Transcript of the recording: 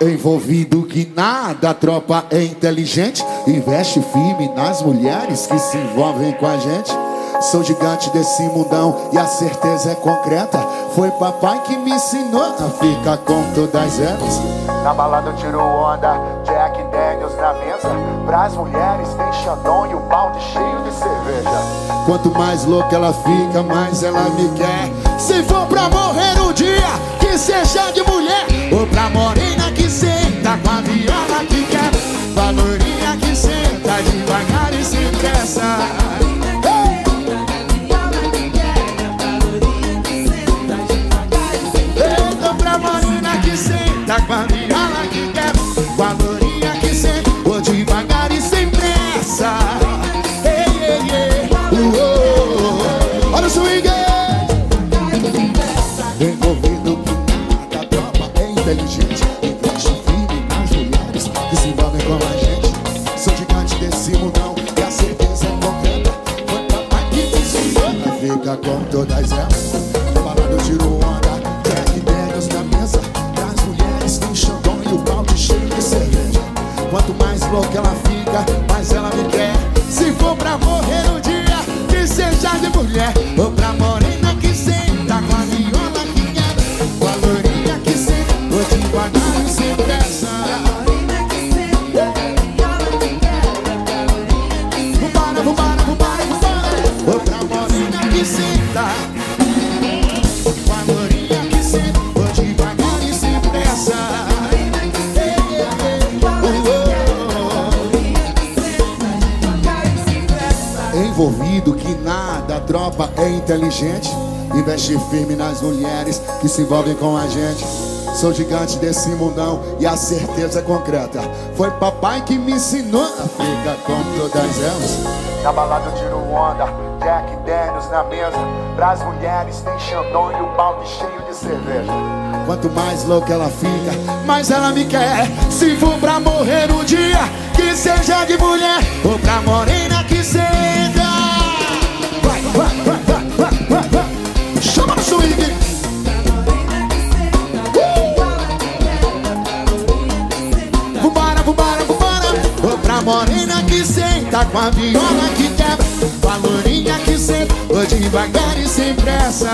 Envolvido que nada, a tropa é inteligente. Investe firme nas mulheres que se envolvem com a gente. Sou gigante desse mundão e a certeza é concreta. Foi papai que me ensinou a ficar com todas elas. Na balada eu tiro onda, Jack Daniels na mesa. Pras mulheres tem Xandão e o balde cheio de cerveja. Quanto mais louca ela fica, mais ela me quer. Se for pra morrer um dia, que seja de mulher. Ou pra morena Valorinha que senta devagar e sem pressa. Então pra morena que senta com a viola que quer. Valorinha que senta, devagar e sem pressa. Ei, ei, ei. Uou. Olha o swing! Envolvido que nada, a tropa é inteligente. Investe firme nas mulheres que se envolvem a ficar com todas elas. Eu tiro onda, Jack Daniels na mesa. Das mulheres tem Xandão e o balde cheio de cerveja. Quanto mais louca ela fica, mais ela me quer. Se for pra morrer um dia, que seja de mulher. Ou pra Envolvido que nada, a tropa é inteligente. Investe firme nas mulheres que se envolvem com a gente. Sou gigante desse mundão e a certeza é concreta. Foi papai que me ensinou a ficar com todas elas. Na balada eu tiro onda, Jack Daniels na mesa. Pras mulheres tem Xandão e o balde cheio de cerveja. Quanto mais louca ela fica, mais ela me quer. Se for pra morrer um dia, que seja de mulher ou pra morena que seja. Pra morena que senta com a viola que quebra. Com a lourinha que senta, vou devagar e sem pressa.